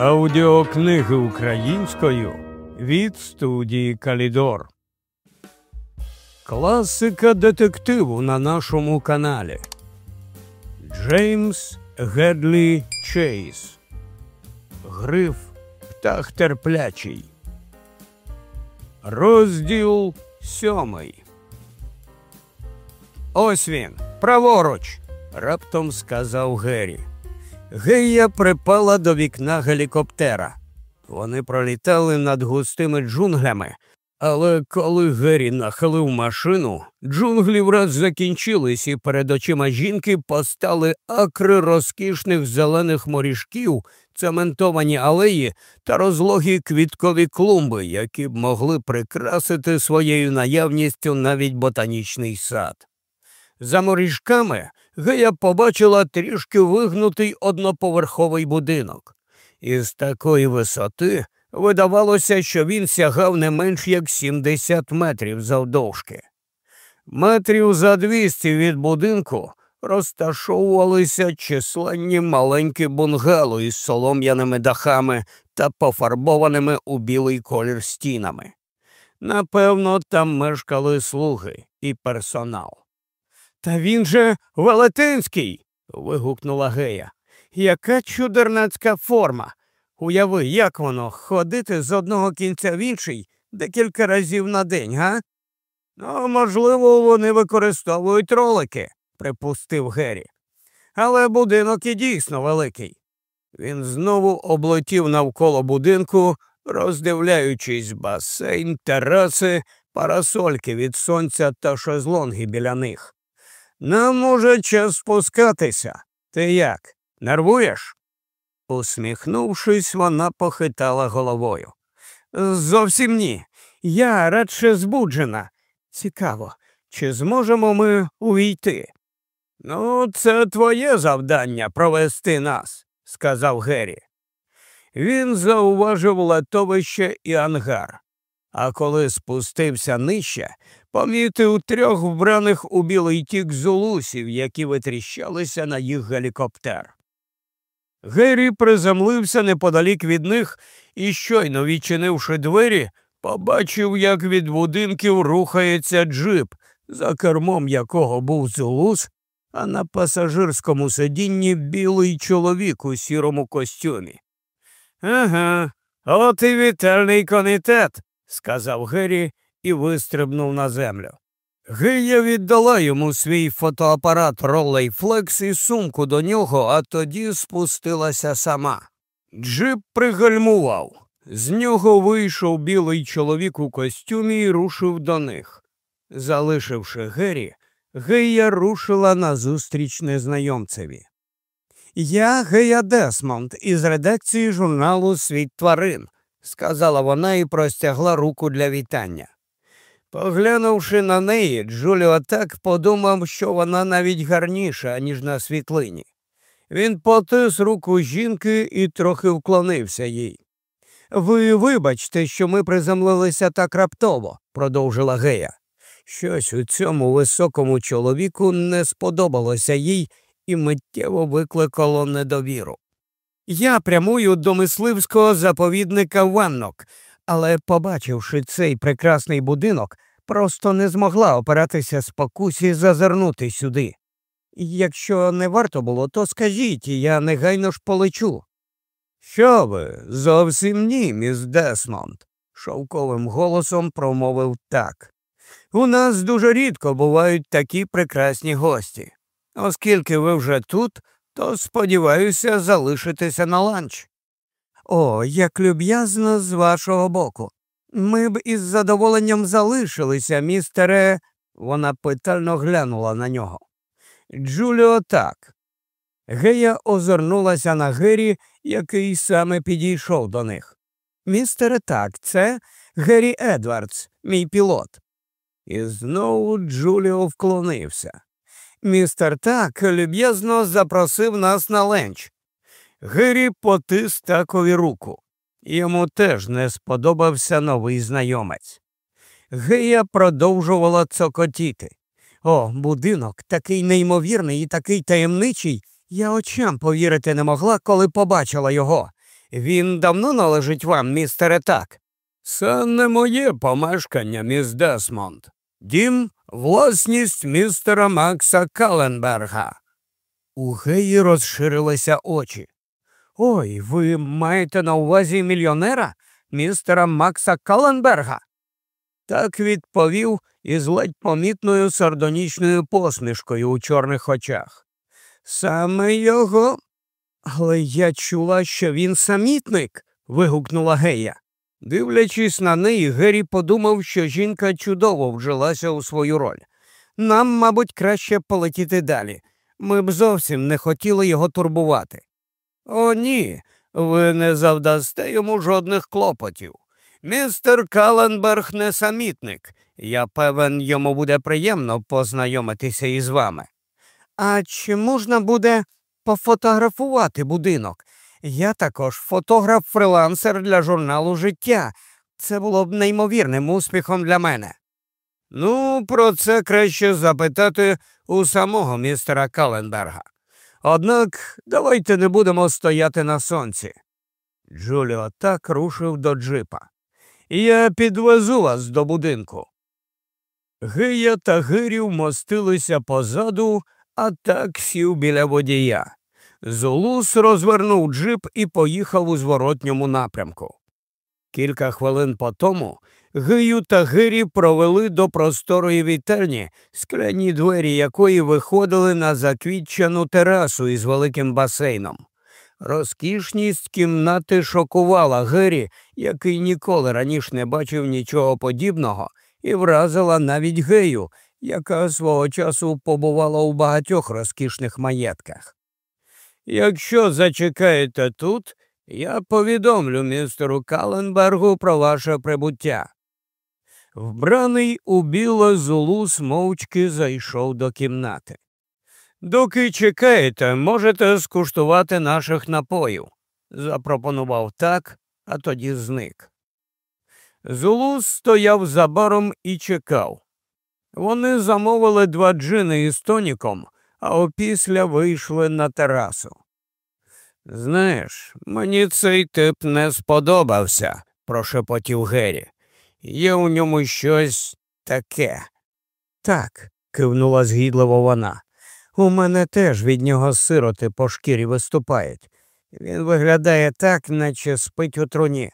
Аудіокниги українською від студії Калідор. Класика детективу на нашому каналі Джеймс Гедлі Чейз. Гриф Птах терплячий. Розділ сьомий. Ось він, праворуч. раптом сказав Геррі. Гея припала до вікна гелікоптера. Вони пролітали над густими джунглями, але коли Геррі нахилив машину, джунглі враз закінчились, і перед очима жінки постали акри розкішних зелених моріжків, цементовані алеї та розлогі квіткові клумби, які б могли прикрасити своєю наявністю навіть ботанічний сад. За моріжками Гея побачила трішки вигнутий одноповерховий будинок. Із такої висоти видавалося, що він сягав не менш як 70 метрів завдовжки. Метрів за 200 від будинку розташовувалися численні маленькі бунгало із солом'яними дахами та пофарбованими у білий колір стінами. Напевно, там мешкали слуги і персонал. Та він же Велетенський. вигукнула Гея. Яка чудернацька форма. Уяви, як воно ходити з одного кінця в інший декілька разів на день, га? Ну, можливо, вони використовують ролики, припустив Геррі. Але будинок і дійсно великий. Він знову облетів навколо будинку, роздивляючись басейн, тераси, парасольки від сонця та шезлонги біля них. Нам уже час спускатися. Ти як? Нервуєш? Усміхнувшись, вона похитала головою. Зовсім ні. Я радше збуджена. Цікаво, чи зможемо ми увійти? Ну, це твоє завдання провести нас, сказав Геррі. Він зауважив летовище і ангар, а коли спустився нижче, помітив трьох вбраних у білий тік зулусів, які витріщалися на їх гелікоптер. Геррі приземлився неподалік від них і, щойно відчинивши двері, побачив, як від будинків рухається джип, за кермом якого був зулус, а на пасажирському сидінні білий чоловік у сірому костюмі. Ага, от і вітальний комітет, сказав Геррі і вистрибнув на землю. Гия віддала йому свій фотоапарат Rolleiflex і сумку до нього, а тоді спустилася сама. Джип пригальмував. З нього вийшов білий чоловік у костюмі і рушив до них. Залишивши Геррі, Гея рушила назустріч незнайомцеві. Я Гея Десмонд із редакції журналу Світ тварин, сказала вона і простягла руку для вітання. Поглянувши на неї, Джуліо так подумав, що вона навіть гарніша, ніж на світлині. Він потис руку жінки і трохи вклонився їй. Ви вибачте, що ми приземлилися так раптово, продовжила Гея. Щось у цьому високому чоловіку не сподобалося їй і миттєво викликало недовіру. Я прямую до мисливського заповідника Ваннок, але, побачивши цей прекрасний будинок, просто не змогла опиратися спокусі зазирнути сюди. Якщо не варто було, то скажіть, я негайно ж полечу. Що ви? Зовсім ні, міс Десмонд, шовковим голосом промовив так. У нас дуже рідко бувають такі прекрасні гості. Оскільки ви вже тут, то сподіваюся залишитися на ланч. О, як люб'язно з вашого боку. Ми б із задоволенням залишилися, містере. Вона питально глянула на нього. Джуліо так. Гея озирнулася на Гері, який саме підійшов до них. Містере так, це Гері Едвардс, мій пілот. І знову Джуліо вклонився. Містер так люб'язно запросив нас на ленч. Гирі потис такові руку. Йому теж не сподобався новий знайомець. Гея продовжувала цокотіти. О, будинок такий неймовірний і такий таємничий. Я очам повірити не могла, коли побачила його. Він давно належить вам, містере так. Це не моє помешкання, міс Десмонд. Дім власність містера Макса Каленберга. У Геї розширилися очі. Ой, ви маєте на увазі мільйонера, містера Макса Каленберга? Так відповів із ледь помітною сардонічною посмішкою у чорних очах. Саме його. Але я чула, що він самітник. вигукнула Гея. Дивлячись на неї, Гері подумав, що жінка чудово вжилася у свою роль. Нам, мабуть, краще полетіти далі. Ми б зовсім не хотіли його турбувати. О, ні, ви не завдасте йому жодних клопотів. Містер Каленберг не самітник. Я певен, йому буде приємно познайомитися із вами. А чи можна буде пофотографувати будинок? Я також фотограф-фрилансер для журналу Життя. Це було б неймовірним успіхом для мене. Ну, про це краще запитати у самого містера Каленберга. Однак давайте не будемо стояти на сонці. Джуліо так рушив до джипа. Я підвезу вас до будинку. Гия та Гирів мостилися позаду, а так сів біля водія. Зулус розвернув джип і поїхав у зворотньому напрямку. Кілька хвилин по тому Гию та Гирі провели до просторої вітерні, скляні двері якої виходили на заквітчану терасу із великим басейном. Розкішність кімнати шокувала Гері, який ніколи раніше не бачив нічого подібного, і вразила навіть гею, яка свого часу побувала у багатьох розкішних маєтках. Якщо зачекаєте тут, я повідомлю містеру Каленбергу про ваше прибуття. Вбраний у біло зулус мовчки зайшов до кімнати. Доки чекаєте, можете скуштувати наших напоїв, запропонував так, а тоді зник. Зулус стояв за баром і чекав. Вони замовили два джини із тоніком, а опісля вийшли на терасу. Знаєш, мені цей тип не сподобався, прошепотів Геррі. Є у ньому щось таке. Так, кивнула згідливо вона. У мене теж від нього сироти по шкірі виступають. Він виглядає так, наче спить у труні.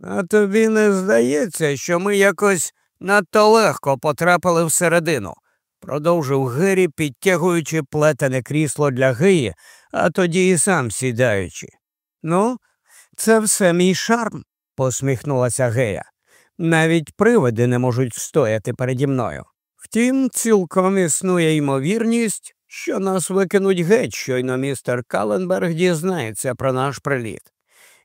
А тобі не здається, що ми якось надто легко потрапили всередину, продовжив Гері, підтягуючи плетене крісло для Гиї, а тоді і сам сідаючи. Ну, це все мій шарм, посміхнулася Гея. Навіть привиди не можуть встояти переді мною. Втім, цілком існує ймовірність, що нас викинуть геть, щойно містер Каленберг дізнається про наш приліт.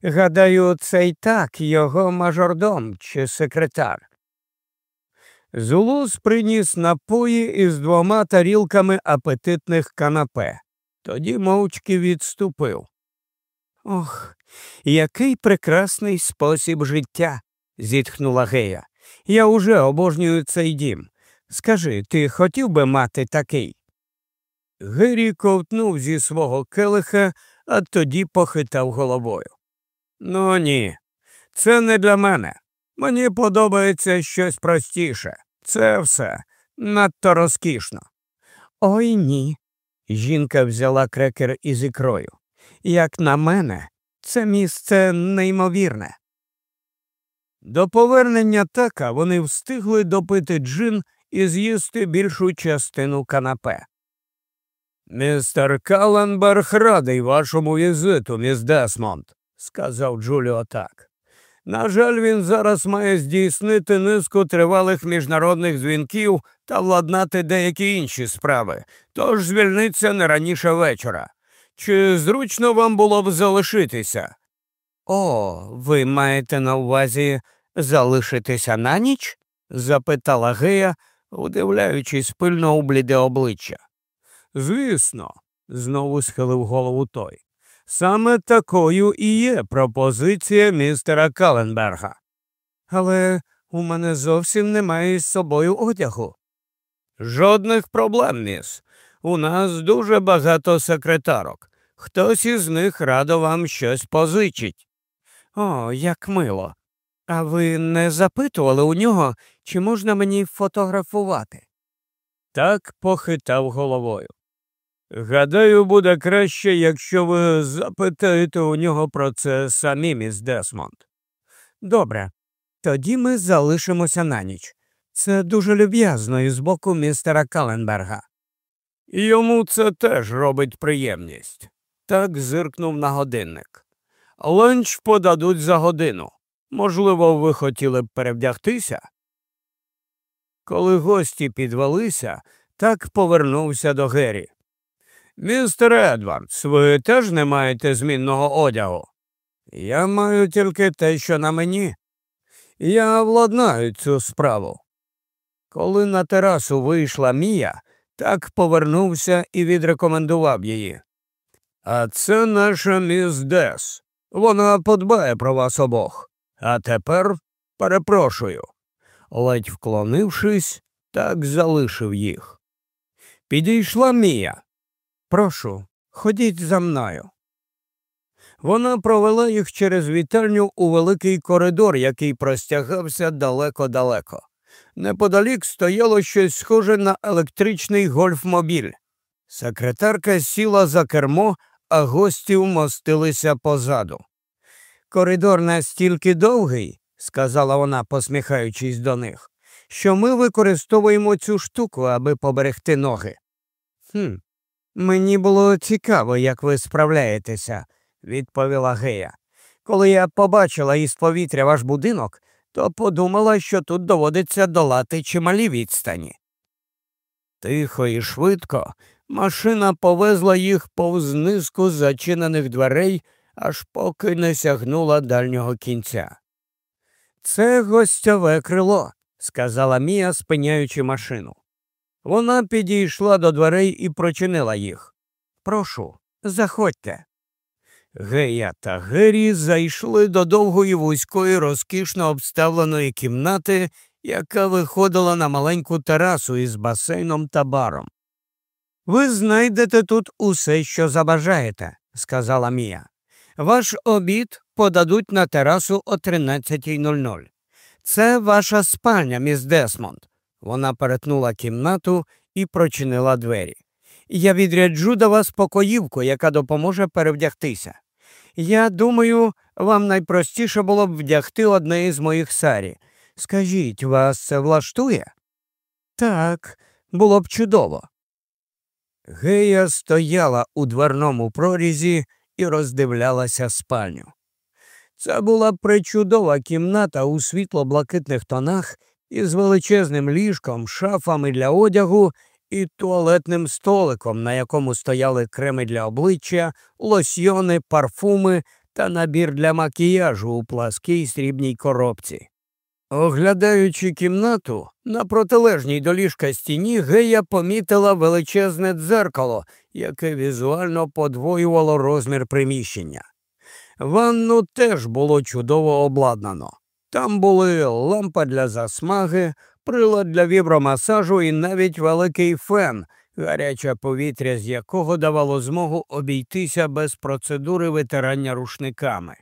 Гадаю, це й так його мажордом чи секретар. Зулус приніс напої із двома тарілками апетитних канапе, тоді мовчки відступив. Ох, який прекрасний спосіб життя, зітхнула Гея. Я уже обожнюю цей дім. Скажи, ти хотів би мати такий? Гері ковтнув зі свого келиха, а тоді похитав головою. Ну ні, це не для мене. Мені подобається щось простіше. Це все надто розкішно. Ой ні. Жінка взяла крекер із ікрою. Як на мене, це місце неймовірне. До повернення така вони встигли допити джин і з'їсти більшу частину канапе. Містер Каленберг радий вашому візиту, міс Десмонд, сказав Джуліо так. На жаль, він зараз має здійснити низку тривалих міжнародних дзвінків та владнати деякі інші справи, тож звільниться не раніше вечора. Чи зручно вам було б залишитися? О, ви маєте на увазі залишитися на ніч? запитала Гея, удивляючись пильно у бліде обличчя. Звісно, знову схилив голову той. Саме такою і є пропозиція містера Каленберга. Але у мене зовсім немає з собою одягу. Жодних проблем, міс. У нас дуже багато секретарок. Хтось із них радо вам щось позичить. О, як мило. А ви не запитували у нього, чи можна мені фотографувати? Так похитав головою. Гадаю, буде краще, якщо ви запитаєте у нього про це самі, міс Десмонд. Добре, тоді ми залишимося на ніч. Це дуже люб'язно із боку містера Каленберга. Йому це теж робить приємність. Так зиркнув на годинник. Ланч подадуть за годину. Можливо, ви хотіли б перевдягтися? Коли гості підвелися, так повернувся до Гері. Містер Едвардс, ви теж не маєте змінного одягу? Я маю тільки те, що на мені. Я владнаю цю справу. Коли на терасу вийшла Мія, так повернувся і відрекомендував її. А це наша міс Дес. Вона подбає про вас обох. А тепер перепрошую. Ледь вклонившись, так залишив їх. Підійшла Мія. Прошу, ходіть за мною. Вона провела їх через вітальню у великий коридор, який простягався далеко-далеко. Неподалік стояло щось схоже на електричний гольфмобіль. Секретарка сіла за кермо, а гості вмостилися позаду. Коридор настільки довгий, сказала вона, посміхаючись до них, що ми використовуємо цю штуку, аби поберегти ноги. «Хм, Мені було цікаво, як ви справляєтеся, відповіла Гея. Коли я побачила із повітря ваш будинок, то подумала, що тут доводиться долати чималі відстані. Тихо і швидко машина повезла їх повз низку зачинених дверей, аж поки не сягнула дальнього кінця. Це гостьове крило, сказала Мія, спиняючи машину. Вона підійшла до дверей і прочинила їх. Прошу, заходьте. Гея та Гері зайшли до довгої вузької, розкішно обставленої кімнати, яка виходила на маленьку терасу із басейном та баром. Ви знайдете тут усе, що забажаєте, сказала Мія. Ваш обід подадуть на терасу о 13.00. Це ваша спальня, міс Десмонд. Вона перетнула кімнату і прочинила двері. Я відряджу до вас покоївку, яка допоможе перевдягтися. Я думаю, вам найпростіше було б вдягти одне із моїх сарі. Скажіть, вас це влаштує? Так, було б чудово. Гея стояла у дверному прорізі і роздивлялася спальню. Це була причудова кімната у світло-блакитних тонах із величезним ліжком, шафами для одягу і туалетним столиком, на якому стояли креми для обличчя, лосьйони, парфуми та набір для макіяжу у пласкій срібній коробці. Оглядаючи кімнату, на протилежній до ліжка стіні Гея помітила величезне дзеркало, яке візуально подвоювало розмір приміщення. Ванну теж було чудово обладнано. Там були лампа для засмаги, прилад для вібромасажу і навіть великий фен, гаряче повітря з якого давало змогу обійтися без процедури витирання рушниками.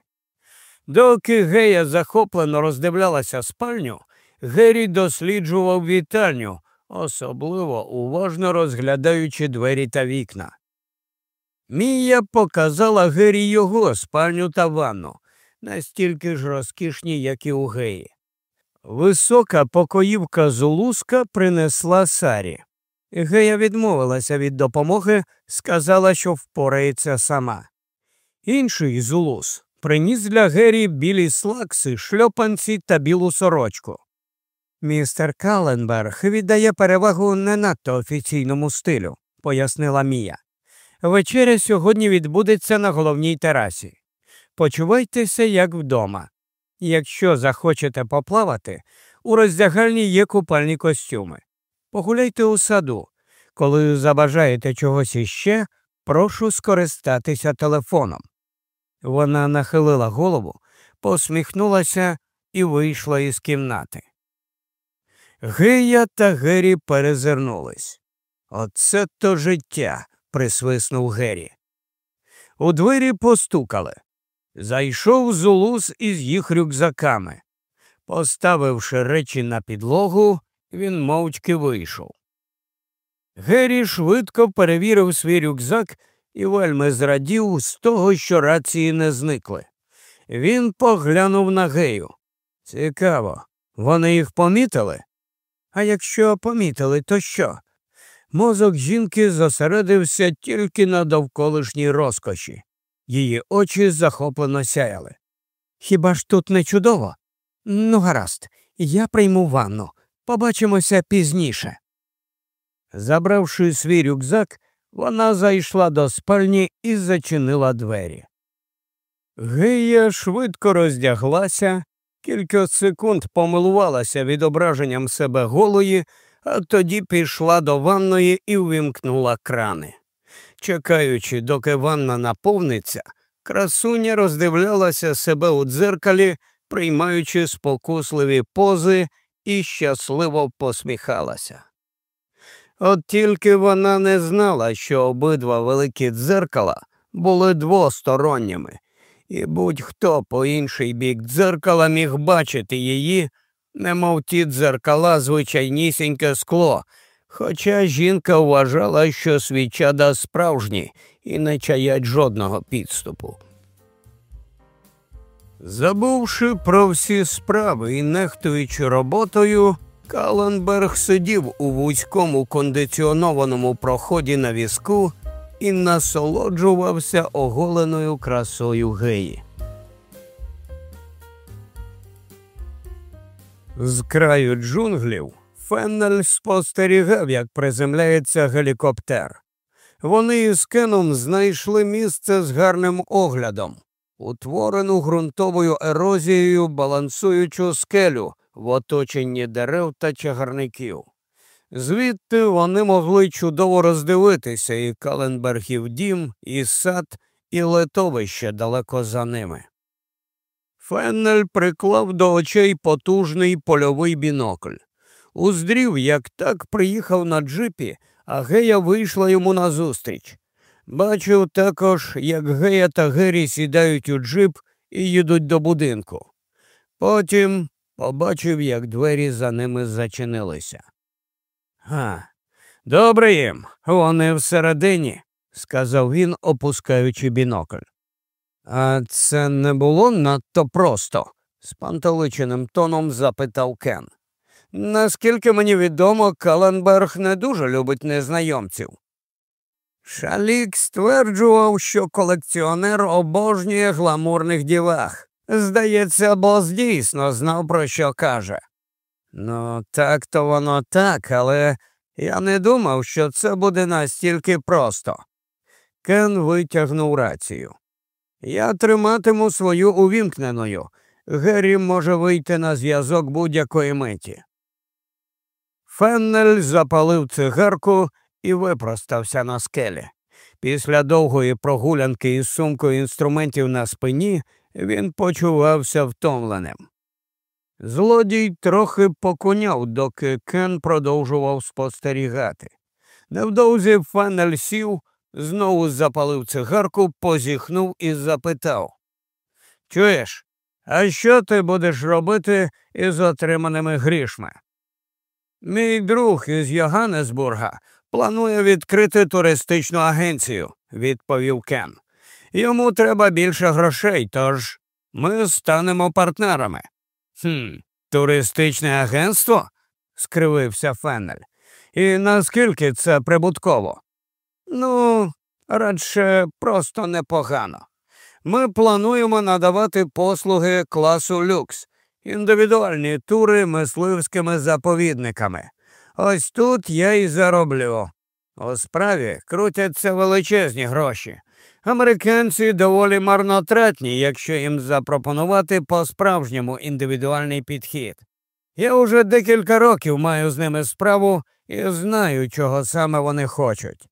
Доки Гея захоплено роздивлялася спальню, Геррі досліджував вітальню, особливо уважно розглядаючи двері та вікна. Мія показала Гері його спальню та ванну, настільки ж розкішні, як і у Геї. Висока покоївка зулуска принесла Сарі. Гея відмовилася від допомоги, сказала, що впорається сама. Інший зулус приніс для Гері білі слакси, шльопанці та білу сорочку. Містер Каленберг віддає перевагу не надто офіційному стилю, пояснила Мія. Вечеря сьогодні відбудеться на головній терасі. Почувайтеся, як вдома. Якщо захочете поплавати, у роздягальні є купальні костюми. Погуляйте у саду. Коли забажаєте чогось іще, прошу скористатися телефоном. Вона нахилила голову, посміхнулася і вийшла із кімнати. Гея та Гері перезирнулись. Оце то життя, присвиснув Гері. У двері постукали. Зайшов Зулус із їх рюкзаками. Поставивши речі на підлогу, він мовчки вийшов. Геррі швидко перевірив свій рюкзак і вельми зрадів з того, що рації не зникли. Він поглянув на гею. Цікаво, вони їх помітили? А якщо помітили, то що? Мозок жінки зосередився тільки на довколишній розкоші. Її очі захоплено сяяли. Хіба ж тут не чудово? Ну, гаразд, я прийму ванну. Побачимося пізніше. Забравши свій рюкзак, вона зайшла до спальні і зачинила двері. Гея швидко роздяглася, кілька секунд помилувалася відображенням себе голої, а тоді пішла до ванної і вимкнула крани. Чекаючи, доки ванна наповниться, красуня роздивлялася себе у дзеркалі, приймаючи спокусливі пози і щасливо посміхалася. От тільки вона не знала, що обидва великі дзеркала були двосторонніми, і будь-хто по інший бік дзеркала міг бачити її, немов ті дзеркала звичайнісіньке скло, хоча жінка вважала, що свічада справжні і не чаять жодного підступу. Забувши про всі справи і нехтуючи роботою, Каленберг сидів у вузькому кондиціонованому проході на візку і насолоджувався оголеною красою геї. З краю джунглів Феннель спостерігав, як приземляється гелікоптер. Вони із Кеном знайшли місце з гарним оглядом, утворену ґрунтовою ерозією балансуючу скелю в оточенні дерев та чагарників. Звідти вони могли чудово роздивитися і Каленбергів дім, і сад, і летовище далеко за ними. Феннель приклав до очей потужний польовий бінокль. Уздрів, як так приїхав на джипі, а Гея вийшла йому назустріч. Бачив також, як Гея та Гері сідають у джип і їдуть до будинку. Потім побачив, як двері за ними зачинилися. Га, добре їм, вони всередині, сказав він, опускаючи бінокль. А це не було надто просто? з пантеличеним тоном запитав Кен. Наскільки мені відомо, Каленберг не дуже любить незнайомців. Шалік стверджував, що колекціонер обожнює гламурних дівах. Здається, бос дійсно знав, про що каже. Ну, так то воно так, але я не думав, що це буде настільки просто. Кен витягнув рацію. Я триматиму свою увімкненою. Геррі може вийти на зв'язок будь-якої миті. Феннель запалив цигарку і випростався на скелі. Після довгої прогулянки із сумкою інструментів на спині він почувався втомленим. Злодій трохи покуняв, доки Кен продовжував спостерігати. Невдовзі Феннель сів, знову запалив цигарку, позіхнув і запитав Чуєш, а що ти будеш робити із отриманими грішми? Мій друг із Йоганнесбурга планує відкрити туристичну агенцію, відповів Кен. Йому треба більше грошей, тож ми станемо партнерами. «Хм, Туристичне агентство? скривився Феннель. І наскільки це прибутково? Ну, радше просто непогано. Ми плануємо надавати послуги класу люкс, індивідуальні тури мисливськими заповідниками. Ось тут я і зароблю. У справі крутяться величезні гроші. Американці доволі марнотратні, якщо їм запропонувати по-справжньому індивідуальний підхід. Я уже декілька років маю з ними справу і знаю, чого саме вони хочуть.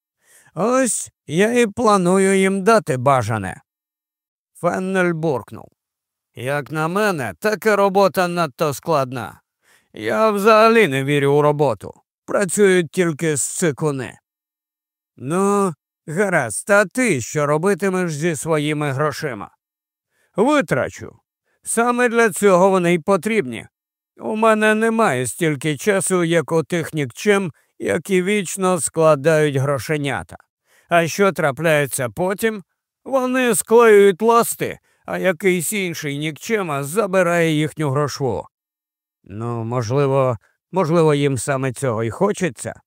Ось я і планую їм дати бажане. Феннель буркнув. Як на мене, така робота надто складна. Я взагалі не вірю у роботу. Працюють тільки з цикуни. Ну, Гаразд, а ти що робитимеш зі своїми грошима? Витрачу. Саме для цього вони й потрібні. У мене немає стільки часу, як у тих нікчем, які вічно складають грошенята. А що трапляється потім? Вони склеюють ласти, а якийсь інший нікчема забирає їхню грошву. Ну, можливо, можливо, їм саме цього і хочеться.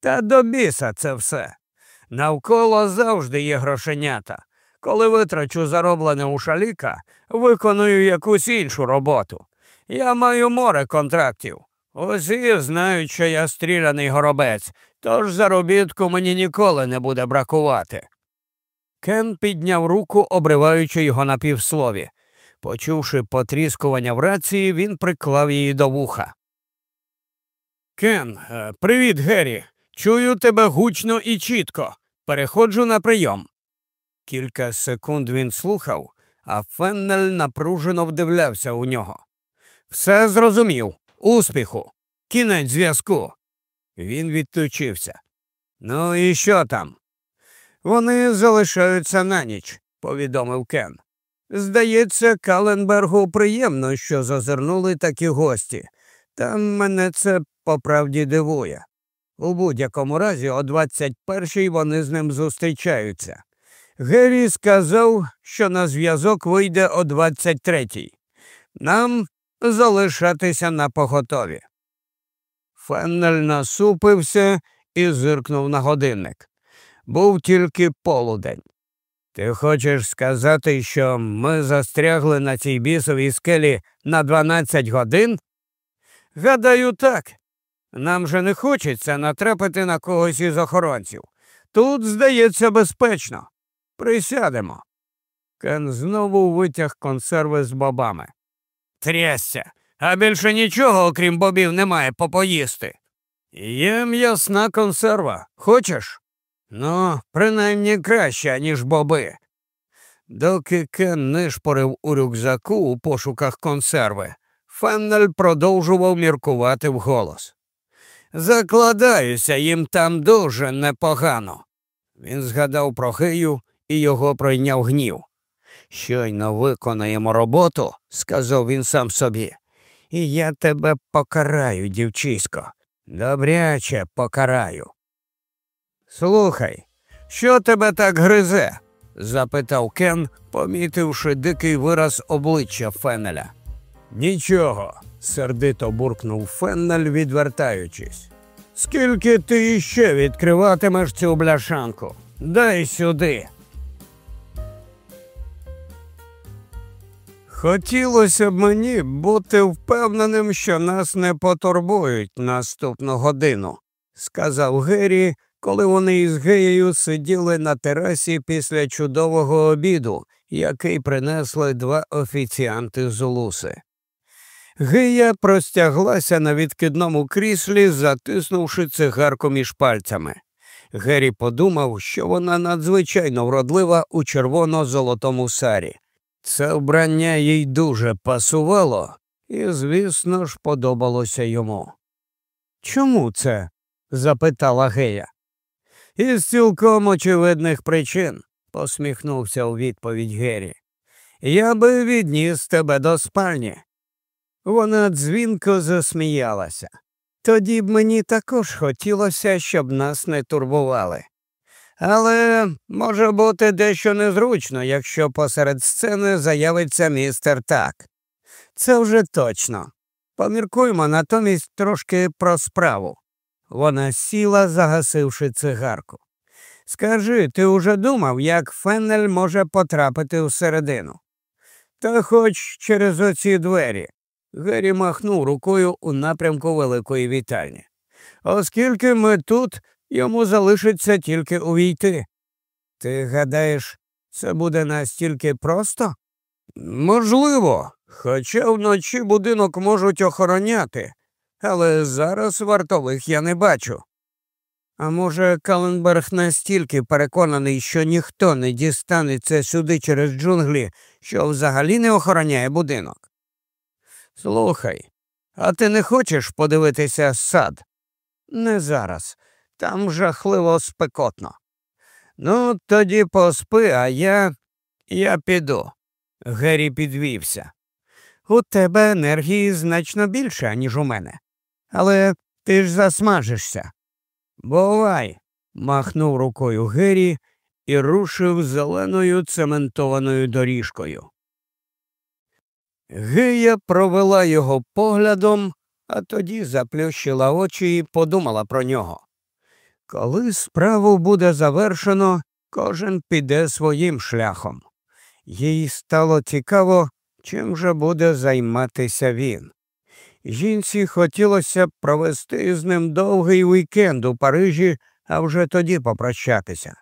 Та до біса це все. Навколо завжди є грошенята. Коли витрачу зароблене у шаліка, виконую якусь іншу роботу. Я маю море контрактів. Усі знають, що я стріляний горобець, тож заробітку мені ніколи не буде бракувати. Кен підняв руку, обриваючи його на півслові. Почувши потріскування в рації, він приклав її до вуха. Кен, е, привіт, Геррі. Чую тебе гучно і чітко. Переходжу на прийом. Кілька секунд він слухав, а Феннель напружено вдивлявся у нього. Все зрозумів. Успіху. Кінець зв'язку. Він відточився. Ну і що там? Вони залишаються на ніч, повідомив Кен. Здається, Каленбергу приємно, що зазирнули такі гості, та мене це по правді дивує. У будь-якому разі, о 21-й вони з ним зустрічаються. Геррі сказав, що на зв'язок вийде о 23-й. Нам залишатися на поготові. Феннель насупився і зиркнув на годинник. Був тільки полудень. Ти хочеш сказати, що ми застрягли на цій бісовій скелі на 12 годин? Гадаю, так. Нам же не хочеться натрапити на когось із охоронців. Тут, здається, безпечно. Присядемо. Кен знову витяг консерви з бобами. Трясся, а більше нічого, окрім бобів, немає попоїсти. Є м'ясна консерва. Хочеш? Ну, принаймні краще, ніж боби. Доки Кен нишпорив у рюкзаку у пошуках консерви, Феннель продовжував міркувати вголос. Закладаюся, їм там дуже непогано. Він згадав про Гею і його пройняв гнів. Щойно виконаємо роботу, сказав він сам собі, і я тебе покараю, дівчисько. Добряче покараю. Слухай, що тебе так гризе? запитав Кен, помітивши дикий вираз обличчя Фенеля. Нічого, сердито буркнув Феннель, відвертаючись. Скільки ти іще відкриватимеш цю бляшанку? Дай сюди. Хотілося б мені бути впевненим, що нас не потурбують наступну годину, сказав Геррі, коли вони із Геєю сиділи на терасі після чудового обіду, який принесли два офіціанти з Улуси. Гея простяглася на відкидному кріслі, затиснувши цигарку між пальцями. Геррі подумав, що вона надзвичайно вродлива у червоно-золотому сарі. Це вбрання їй дуже пасувало і, звісно ж, подобалося йому. Чому це? запитала Гея. Із цілком очевидних причин, посміхнувся у відповідь Геррі. Я би відніс тебе до спальні. Вона дзвінко засміялася. Тоді б мені також хотілося, щоб нас не турбували. Але може бути дещо незручно, якщо посеред сцени заявиться містер так. Це вже точно. Поміркуймо натомість трошки про справу. Вона сіла, загасивши цигарку. Скажи, ти уже думав, як Феннель може потрапити всередину? Та хоч через оці двері. Гері махнув рукою у напрямку великої вітальні. Оскільки ми тут, йому залишиться тільки увійти. Ти гадаєш, це буде настільки просто? Можливо, хоча вночі будинок можуть охороняти, але зараз вартових я не бачу. А може, Каленберг настільки переконаний, що ніхто не дістанеться сюди через джунглі, що взагалі не охороняє будинок. Слухай, а ти не хочеш подивитися сад? Не зараз. Там жахливо спекотно. Ну, тоді поспи, а я. я піду. Гері підвівся. У тебе енергії значно більше, ніж у мене. Але ти ж засмажишся. Бувай, махнув рукою Гері і рушив зеленою цементованою доріжкою. Гея провела його поглядом, а тоді заплющила очі і подумала про нього. Коли справу буде завершено, кожен піде своїм шляхом. Їй стало цікаво, чим же буде займатися він. Жінці хотілося провести з ним довгий вікенд у Парижі, а вже тоді попрощатися.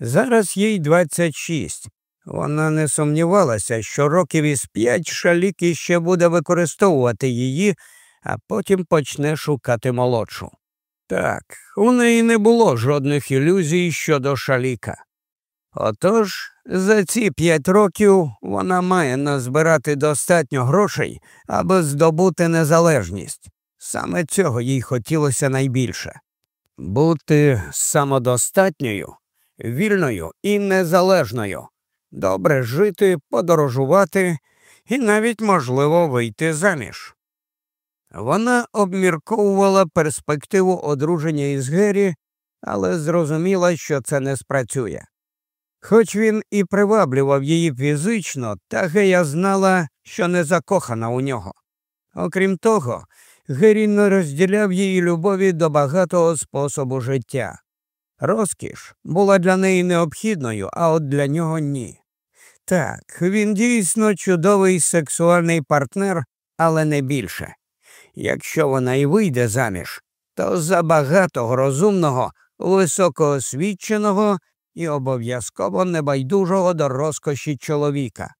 Зараз їй 26. Вона не сумнівалася, що років із п'ять шалік іще буде використовувати її, а потім почне шукати молодшу. Так, у неї не було жодних ілюзій щодо шаліка. Отож, за ці п'ять років вона має назбирати достатньо грошей, аби здобути незалежність. Саме цього їй хотілося найбільше бути самодостатньою, вільною і незалежною, добре жити, подорожувати і навіть, можливо, вийти заміж. Вона обмірковувала перспективу одруження із Гері, але зрозуміла, що це не спрацює. Хоч він і приваблював її фізично, та Гея знала, що не закохана у нього. Окрім того, Гері не розділяв її любові до багатого способу життя. Розкіш була для неї необхідною, а от для нього ні. Так, він дійсно чудовий сексуальний партнер, але не більше. Якщо вона й вийде заміж, то за багатого розумного, високоосвіченого і обов'язково небайдужого до розкоші чоловіка.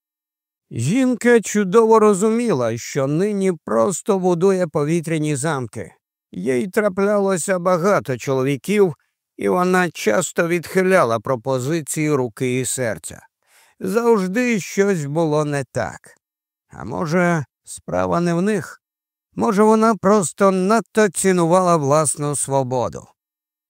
Жінка чудово розуміла, що нині просто будує повітряні замки. Їй траплялося багато чоловіків, і вона часто відхиляла пропозиції руки і серця. Завжди щось було не так. А може, справа не в них? Може, вона просто надто цінувала власну свободу.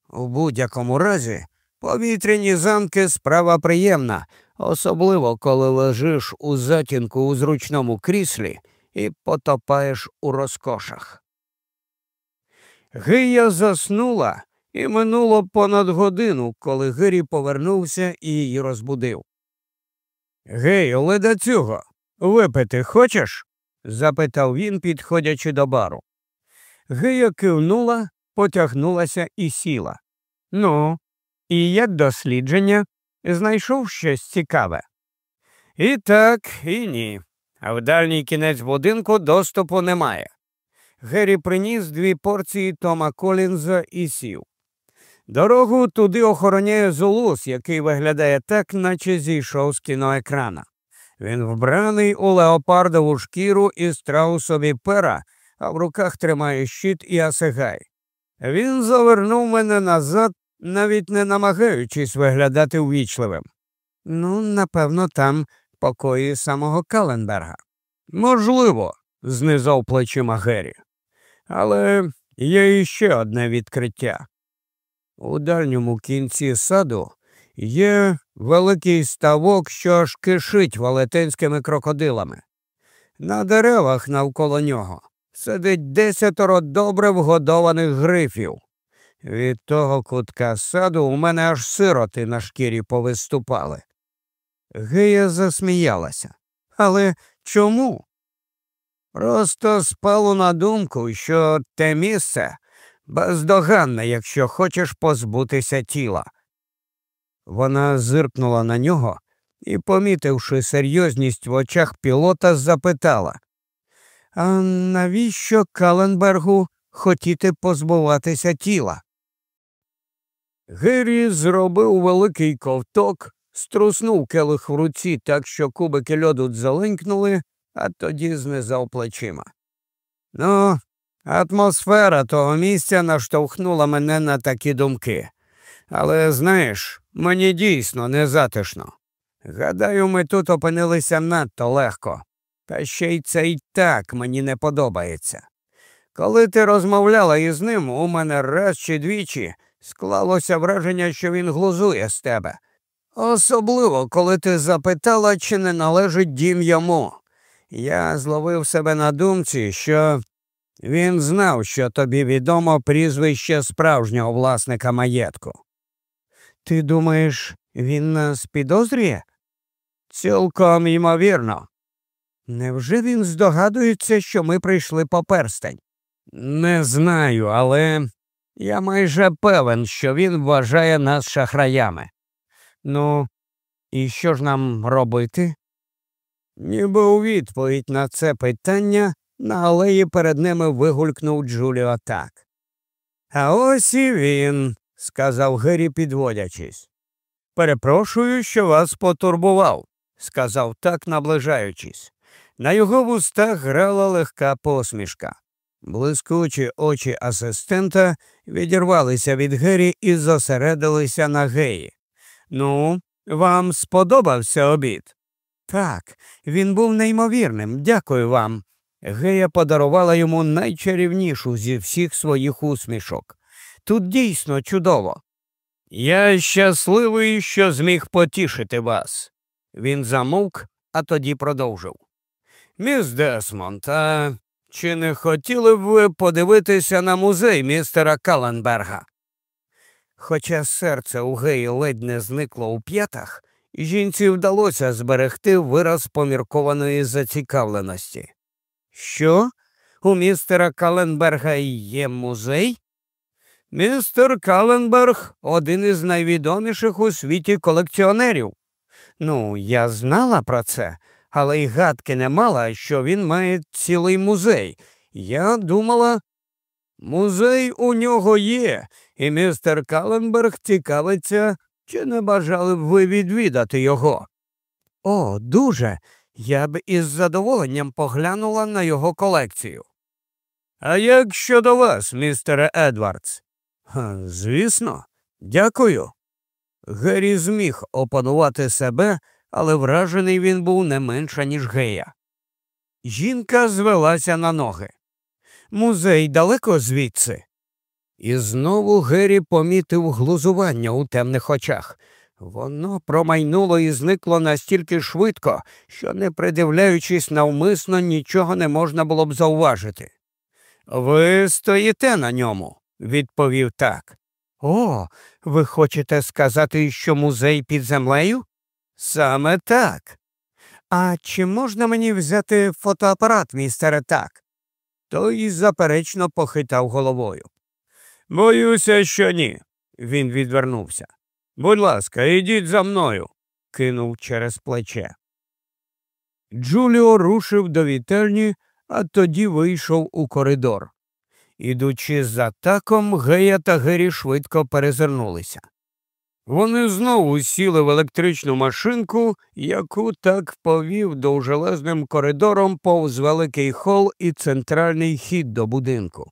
У будь-якому разі Повітряні замки справа приємна, особливо коли лежиш у затінку у зручному кріслі і потопаєш у розкошах. Гия заснула, і минуло понад годину, коли Гирі повернувся і її розбудив. Гей, ледацюго, випити хочеш? запитав він, підходячи до бару. Гия кивнула, потягнулася і сіла. Ну, і як дослідження знайшов щось цікаве. І так, і ні. А в дальній кінець будинку доступу немає. Геррі приніс дві порції Тома Колінза і сів. Дорогу туди охороняє Зулус, який виглядає так, наче зійшов з кіноекрана. Він вбраний у леопардову шкіру і страусові пера, а в руках тримає щит і асигай. Він завернув мене назад навіть не намагаючись виглядати ввічливим. Ну, напевно, там покої самого Каленберга. Можливо, знизав плечима Геррі. Але є іще одне відкриття. У дальньому кінці саду є великий ставок, що аж кишить велетенськими крокодилами. На деревах навколо нього сидить десятеро добре вгодованих грифів. Від того кутка саду у мене аж сироти на шкірі повиступали. Гея засміялася. Але чому? Просто спало на думку, що те місце бездоганне, якщо хочеш позбутися тіла. Вона зиркнула на нього і, помітивши серйозність в очах пілота, запитала А навіщо Каленбергу хотіти позбуватися тіла? Геррі зробив великий ковток, струснув келих в руці так, що кубики льоду дзеленькнули, а тоді знизав плечима. Ну, атмосфера того місця наштовхнула мене на такі думки. Але, знаєш, мені дійсно незатишно. Гадаю, ми тут опинилися надто легко, та ще й це й так мені не подобається. Коли ти розмовляла із ним, у мене раз чи двічі Склалося враження, що він глузує з тебе. Особливо, коли ти запитала, чи не належить дім йому. Я зловив себе на думці, що він знав, що тобі відомо прізвище справжнього власника маєтку. Ти думаєш, він нас підозрює? Цілком ймовірно. Невже він здогадується, що ми прийшли по перстень? Не знаю, але я майже певен, що він вважає нас шахраями. Ну, і що ж нам робити? Ніби у відповідь на це питання на алеї перед ними вигулькнув Джуліо так. А ось і він, сказав Гері, підводячись. Перепрошую, що вас потурбував, сказав так, наближаючись. На його вустах грала легка посмішка. Блискучі очі асистента відірвалися від Гері і зосередилися на геї. Ну, вам сподобався обід? Так, він був неймовірним. Дякую вам. Гея подарувала йому найчарівнішу зі всіх своїх усмішок. Тут дійсно чудово. Я щасливий, що зміг потішити вас. Він замовк, а тоді продовжив. Міс Десмонд, а чи не хотіли б ви подивитися на музей містера Каленберга? Хоча серце у геї ледь не зникло у п'ятах, жінці вдалося зберегти вираз поміркованої зацікавленості. Що? У містера Каленберга є музей? Містер Каленберг один із найвідоміших у світі колекціонерів. Ну, я знала про це, але й гадки не мала, що він має цілий музей. Я думала, музей у нього є, і містер Каленберг цікавиться, чи не бажали б ви відвідати його. О, дуже. Я б із задоволенням поглянула на його колекцію. А як щодо вас, містере Едвардс? Звісно, дякую. Геррі зміг опанувати себе, але вражений він був не менше, ніж гея. Жінка звелася на ноги. Музей далеко звідси. І знову Геррі помітив глузування у темних очах. Воно промайнуло і зникло настільки швидко, що, не придивляючись навмисно, нічого не можна було б зауважити. Ви стоїте на ньому, відповів так. О, ви хочете сказати, що музей під землею? Саме так. А чи можна мені взяти фотоапарат, містере так? Той заперечно похитав головою. Боюся, що ні. Він відвернувся. Будь ласка, ідіть за мною, кинув через плече. Джуліо рушив до вітальні, а тоді вийшов у коридор. Ідучи за таком, Гея та Гері швидко перезирнулися. Вони знову сіли в електричну машинку, яку так повів довжелезним коридором повз великий хол і центральний хід до будинку.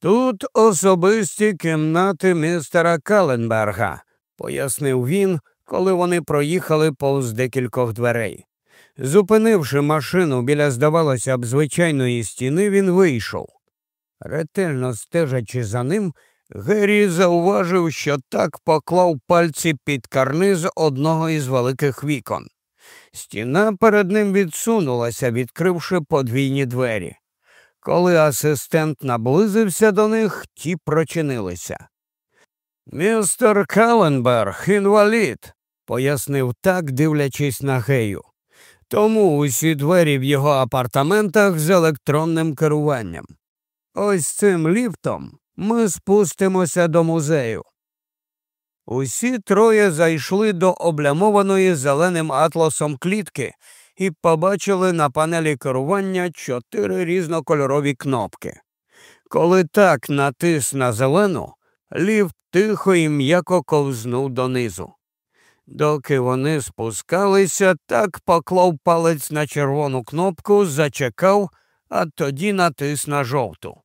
Тут особисті кімнати містера Каленберга, пояснив він, коли вони проїхали повз декількох дверей. Зупинивши машину біля, здавалося б, звичайної стіни, він вийшов. Ретельно стежачи за ним, Геррі зауважив, що так поклав пальці під карниз одного із великих вікон. Стіна перед ним відсунулася, відкривши подвійні двері. Коли асистент наблизився до них, ті прочинилися. Містер Каленберг, інвалід, пояснив так, дивлячись на гею. Тому усі двері в його апартаментах з електронним керуванням. Ось цим ліфтом ми спустимося до музею. Усі троє зайшли до облямованої зеленим атласом клітки і побачили на панелі керування чотири різнокольорові кнопки. Коли так натис на зелену, ліфт тихо і м'яко ковзнув донизу. Доки вони спускалися, так поклав палець на червону кнопку, зачекав, а тоді натис на жовту.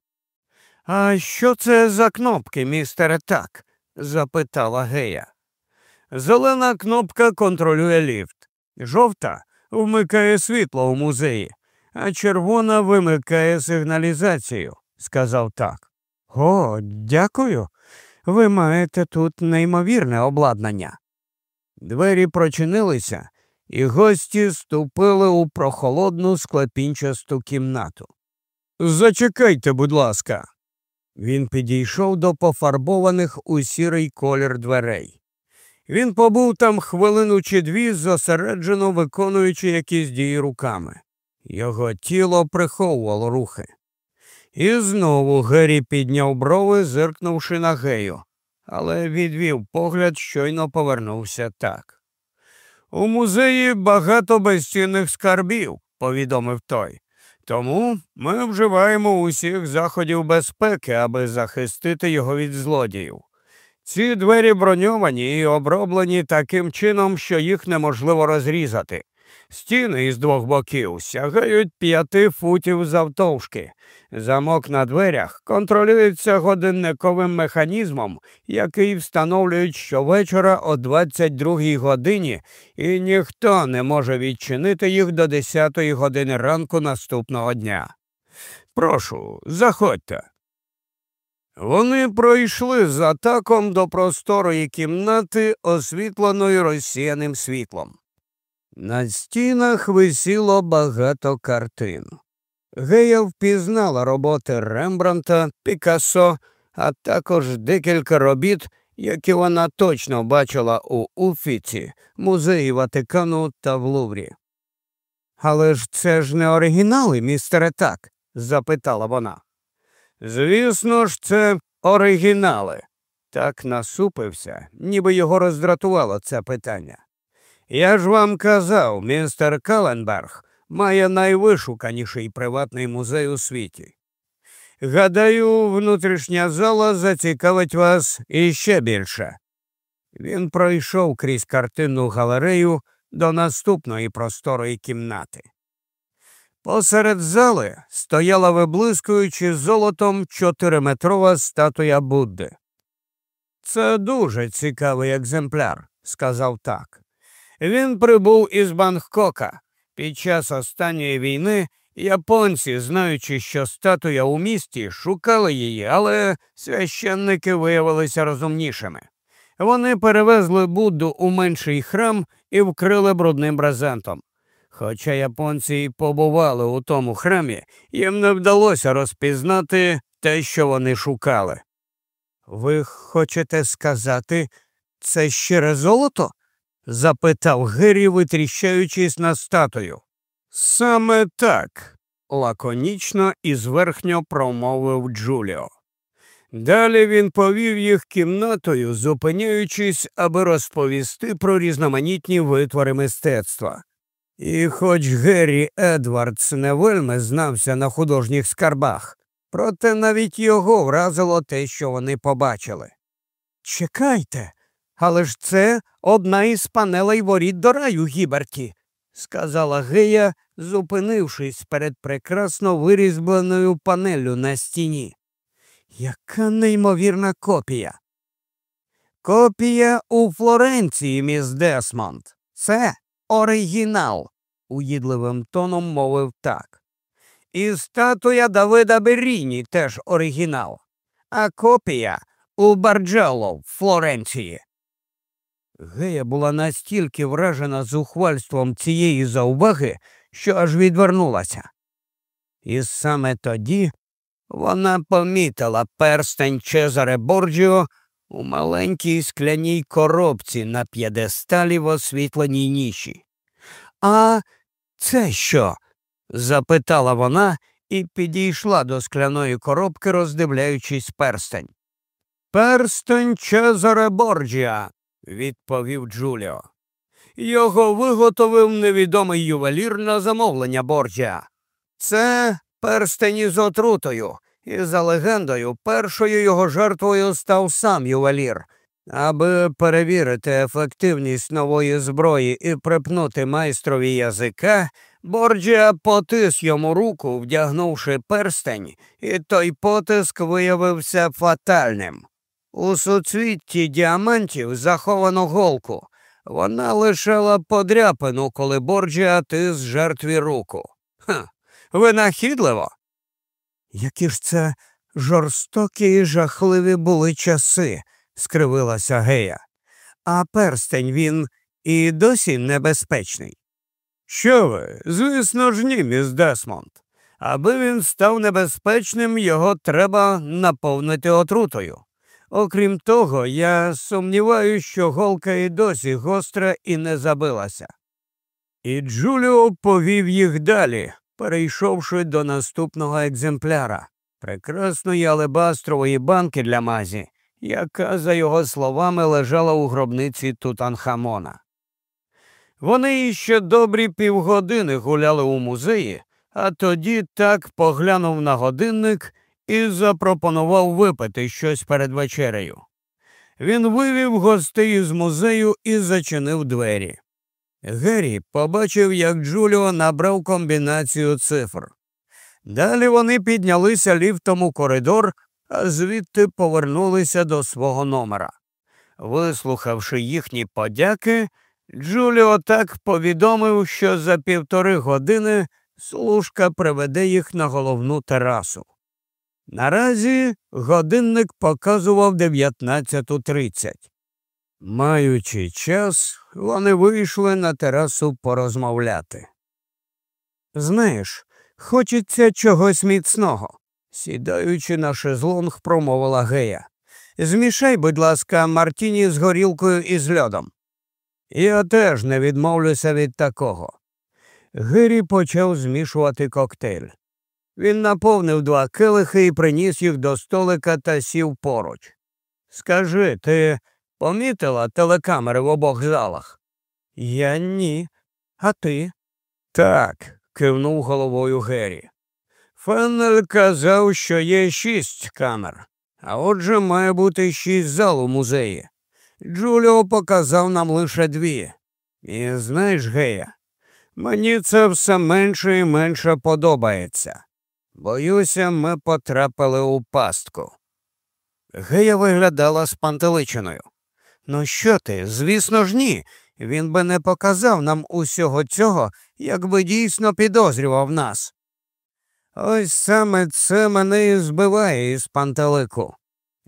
А що це за кнопки, містере так? запитала Гея. Зелена кнопка контролює ліфт. Жовта вмикає світло у музеї, а червона вимикає сигналізацію, сказав так. О, дякую. Ви маєте тут неймовірне обладнання. Двері прочинилися, і гості ступили у прохолодну склепінчасту кімнату. Зачекайте, будь ласка. Він підійшов до пофарбованих у сірий колір дверей. Він побув там хвилину чи дві, зосереджено виконуючи якісь дії руками. Його тіло приховувало рухи. І знову Геррі підняв брови, зиркнувши на гею, але відвів погляд, щойно повернувся так. У музеї багато безцінних скарбів, повідомив той. Тому ми вживаємо усіх заходів безпеки, аби захистити його від злодіїв. Ці двері броньовані і оброблені таким чином, що їх неможливо розрізати. Стіни із двох боків сягають п'яти футів завтовшки. Замок на дверях контролюється годинниковим механізмом, який встановлюють щовечора о 22 годині, і ніхто не може відчинити їх до 10 години ранку наступного дня. Прошу, заходьте. Вони пройшли з атаком до просторої кімнати, освітленої розсіяним світлом. На стінах висіло багато картин. Гея впізнала роботи Рембранта, Пікассо, а також декілька робіт, які вона точно бачила у Уфіці, музеї Ватикану та в Луврі. Але ж це ж не оригінали, містере так? запитала вона. Звісно ж, це оригінали. Так насупився, ніби його роздратувало це питання. Я ж вам казав, містер Каленберг має найвишуканіший приватний музей у світі. Гадаю, внутрішня зала зацікавить вас іще більше. Він пройшов крізь картинну галерею до наступної просторої кімнати. Посеред зали стояла виблискуючи золотом чотириметрова статуя Будди. Це дуже цікавий екземпляр, сказав так. Він прибув із Бангкока. Під час останньої війни японці, знаючи, що статуя у місті, шукали її, але священники виявилися розумнішими. Вони перевезли Будду у менший храм і вкрили брудним брезентом. Хоча японці й побували у тому храмі, їм не вдалося розпізнати те, що вони шукали. Ви хочете сказати, це щире золото? Запитав Геррі, витріщаючись на статую. Саме так, лаконічно і зверхньо промовив Джуліо. Далі він повів їх кімнатою, зупиняючись, аби розповісти про різноманітні витвори мистецтва. І хоч Геррі Едвардс не вельми знався на художніх скарбах, проте навіть його вразило те, що вони побачили. Чекайте, але ж це одна із панелей воріт до раю, Гіберті, сказала Гея, зупинившись перед прекрасно вирізбленою панеллю на стіні. Яка неймовірна копія. Копія у Флоренції, міс Десмонд. Це оригінал, уїдливим тоном мовив так. І статуя Давида Беріні теж оригінал, а копія у Барджело в Флоренції. Гея була настільки вражена зухвальством цієї зауваги, що аж відвернулася. І саме тоді вона помітила перстень Чезаре Борджіа у маленькій скляній коробці на п'єдесталі в освітленій ніші. А це що? запитала вона і підійшла до скляної коробки, роздивляючись перстень. Перстень Чезаре Борджіа, відповів Джуліо. Його виготовив невідомий ювелір на замовлення Борджіа. Це перстень із отрутою, і за легендою, першою його жертвою став сам ювелір. Аби перевірити ефективність нової зброї і припнути майстрові язика, Борджіа потис йому руку, вдягнувши перстень, і той потиск виявився фатальним. У суцвітті діамантів заховано голку. Вона лишала подряпину, коли Борджіа тис жертві руку. Ха, винахідливо. Які ж це жорстокі і жахливі були часи, скривилася Гея. А перстень він і досі небезпечний. Що ви? Звісно ж, ні, міс Десмонд. Аби він став небезпечним, його треба наповнити отрутою. Окрім того, я сумніваюся, що голка і досі гостра і не забилася. І Джуліо повів їх далі, перейшовши до наступного екземпляра прекрасної алебастрової банки для мазі, яка, за його словами, лежала у гробниці Тутанхамона. Вони іще добрі півгодини гуляли у музеї, а тоді так поглянув на годинник і запропонував випити щось перед вечерею. Він вивів гостей з музею і зачинив двері. Геррі побачив, як Джуліо набрав комбінацію цифр. Далі вони піднялися ліфтом у коридор, а звідти повернулися до свого номера. Вислухавши їхні подяки, Джуліо так повідомив, що за півтори години служка приведе їх на головну терасу. Наразі годинник показував 19.30. Маючи час, вони вийшли на терасу порозмовляти. Знаєш, хочеться чогось міцного, сідаючи на шезлонг, промовила Гея. Змішай, будь ласка, Мартіні з горілкою і з льодом. Я теж не відмовлюся від такого. Гирі почав змішувати коктейль. Він наповнив два килихи і приніс їх до столика та сів поруч. Скажи, ти помітила телекамери в обох залах? Я ні. А ти? Так, кивнув головою Геррі. Феннель казав, що є шість камер, а отже має бути шість зал у музеї. Джуліо показав нам лише дві. І знаєш, Гея, мені це все менше і менше подобається. Боюся, ми потрапили у пастку. Гея виглядала спантеличеною. Ну, що ти? Звісно ж, ні. Він би не показав нам усього цього, якби дійсно підозрював нас. Ось саме це мене і збиває із пантелику.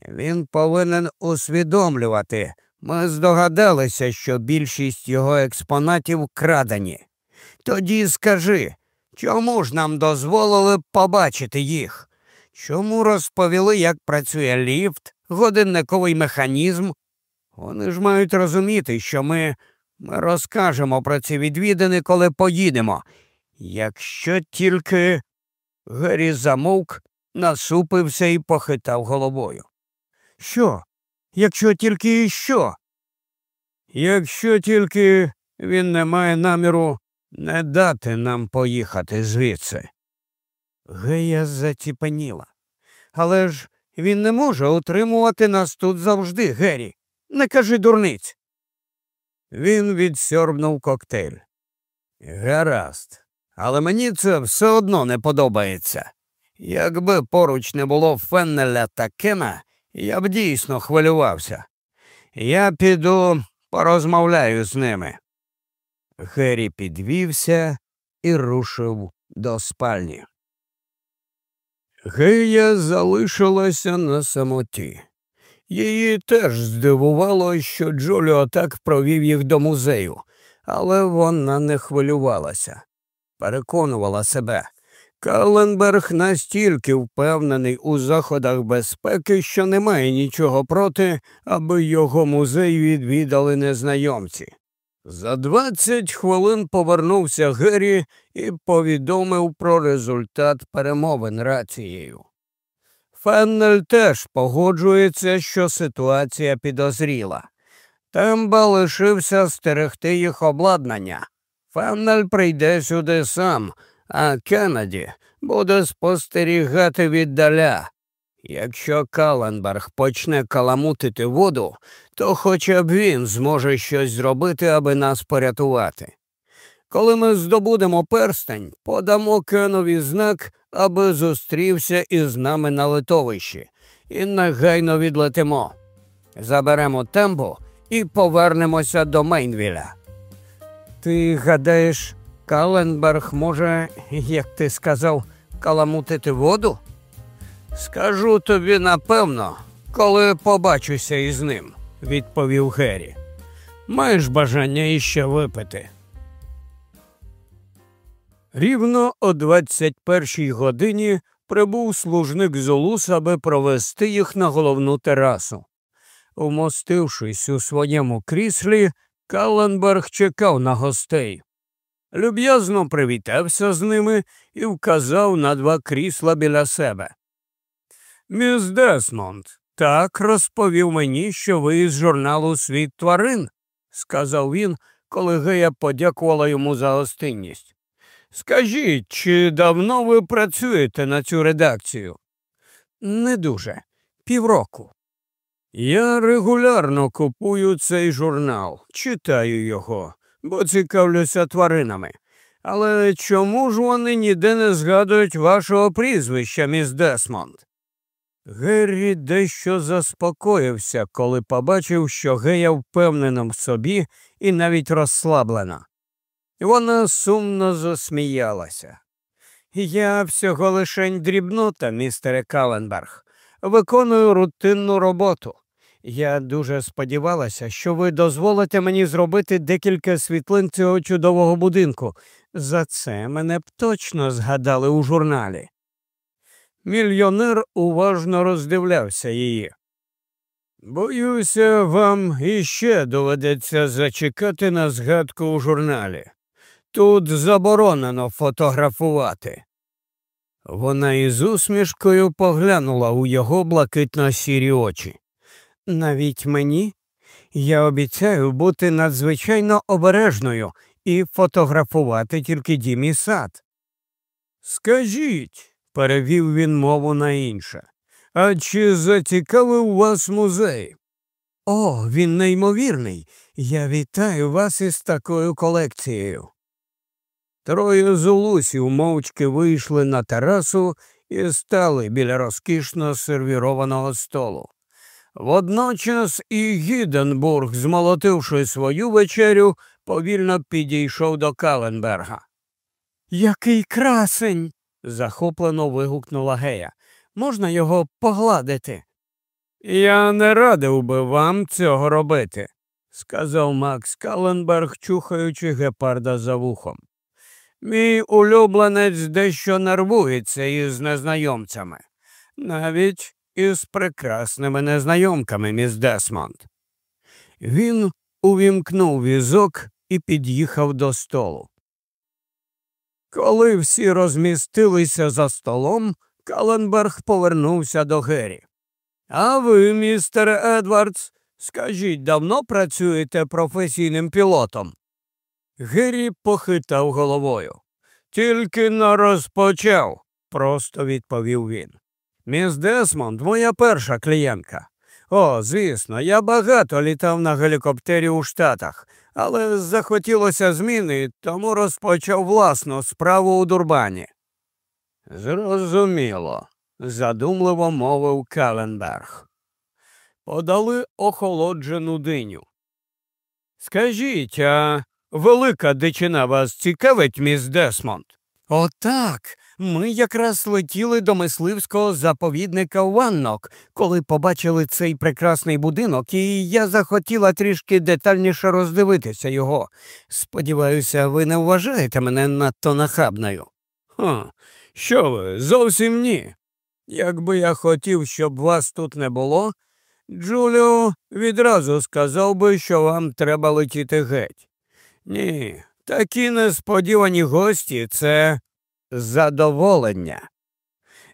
Він повинен усвідомлювати. Ми здогадалися, що більшість його експонатів крадені. Тоді скажи, чому ж нам дозволили побачити їх? Чому розповіли, як працює ліфт, годинниковий механізм? Вони ж мають розуміти, що ми, ми розкажемо про ці відвідини, коли поїдемо. Якщо тільки. Гері замовк, насупився і похитав головою. Що? Якщо тільки що? Якщо тільки він не має наміру не дати нам поїхати звідси. Гея заціпеніла. Але ж він не може утримувати нас тут завжди, Гері. Не кажи дурниць. Він відсьорбнув коктейль. Гаразд, але мені це все одно не подобається. Якби поруч не було Феннеля та Кена, я б дійсно хвилювався. Я піду порозмовляю з ними. Геррі підвівся і рушив до спальні. Гея залишилася на самоті. Її теж здивувало, що Джоліо так провів їх до музею, але вона не хвилювалася, переконувала себе. Каленберг настільки впевнений у заходах безпеки, що немає нічого проти, аби його музей відвідали незнайомці. За двадцять хвилин повернувся Геррі і повідомив про результат перемовин рацією. Феннель теж погоджується, що ситуація підозріла. Темба лишився стерегти їх обладнання. Феннель прийде сюди сам а Кеннеді буде спостерігати віддаля. Якщо Каленберг почне каламутити воду, то хоча б він зможе щось зробити, аби нас порятувати. Коли ми здобудемо перстень, подамо Кенові знак, аби зустрівся із нами на литовищі, і негайно відлетимо. Заберемо тембу і повернемося до Мейнвіля. Ти гадаєш, Каленберг може, як ти сказав, каламутити воду? Скажу тобі напевно, коли побачуся із ним, відповів Геррі. Маєш бажання іще випити. Рівно о 21-й годині прибув служник Золус, аби провести їх на головну терасу. Умостившись у своєму кріслі, Калленберг чекав на гостей. Люб'язно привітався з ними і вказав на два крісла біля себе. Міс Десмонд, так розповів мені, що ви із журналу Світ тварин, сказав він, коли Гея подякувала йому за гостинність. Скажіть, чи давно ви працюєте на цю редакцію? Не дуже. Півроку. Я регулярно купую цей журнал, читаю його, бо цікавлюся тваринами. Але чому ж вони ніде не згадують вашого прізвища, міс Десмонд? Геррі дещо заспокоївся, коли побачив, що Гея впевнена в собі і навіть розслаблена. Вона сумно засміялася. Я всього лишень дрібнота, містере Каленберг, виконую рутинну роботу. Я дуже сподівалася, що ви дозволите мені зробити декілька світлин цього чудового будинку. За це мене б точно згадали у журналі. Мільйонер уважно роздивлявся її. Боюся, вам іще доведеться зачекати на згадку у журналі. Тут заборонено фотографувати. Вона із усмішкою поглянула у його блакитно сірі очі. Навіть мені я обіцяю бути надзвичайно обережною і фотографувати тільки дім і сад. Скажіть, перевів він мову на інше, а чи зацікавив вас музей? О, він неймовірний. Я вітаю вас із такою колекцією. Троє зулусів мовчки вийшли на терасу і стали біля розкішно сервірованого столу. Водночас і Гіденбург, змолотивши свою вечерю, повільно підійшов до Каленберга. Який красень. Захоплено вигукнула Гея. Можна його погладити? Я не радив би вам цього робити, сказав Макс Каленберг, чухаючи гепарда за вухом. Мій улюбленець дещо нервується із незнайомцями, навіть із прекрасними незнайомками, міс Десмонд. Він увімкнув візок і під'їхав до столу. Коли всі розмістилися за столом, Каленберг повернувся до Гері. А ви, містер Едвардс, скажіть, давно працюєте професійним пілотом? Гері похитав головою. Тільки не розпочав, просто відповів він. Міс Десмонд, моя перша клієнтка. О, звісно, я багато літав на гелікоптері у Штатах, але захотілося зміни, тому розпочав власну справу у дурбані. Зрозуміло, задумливо мовив Каленберг. Подали охолоджену диню. Скажіть, а велика дичина вас цікавить, міс Десмонд? Отак. Ми якраз летіли до мисливського заповідника Ваннок, коли побачили цей прекрасний будинок, і я захотіла трішки детальніше роздивитися його. Сподіваюся, ви не вважаєте мене надто нахабною. Ха, що ви, зовсім ні. Якби я хотів, щоб вас тут не було, Джуліо відразу сказав би, що вам треба летіти геть. Ні, такі несподівані гості це задоволення.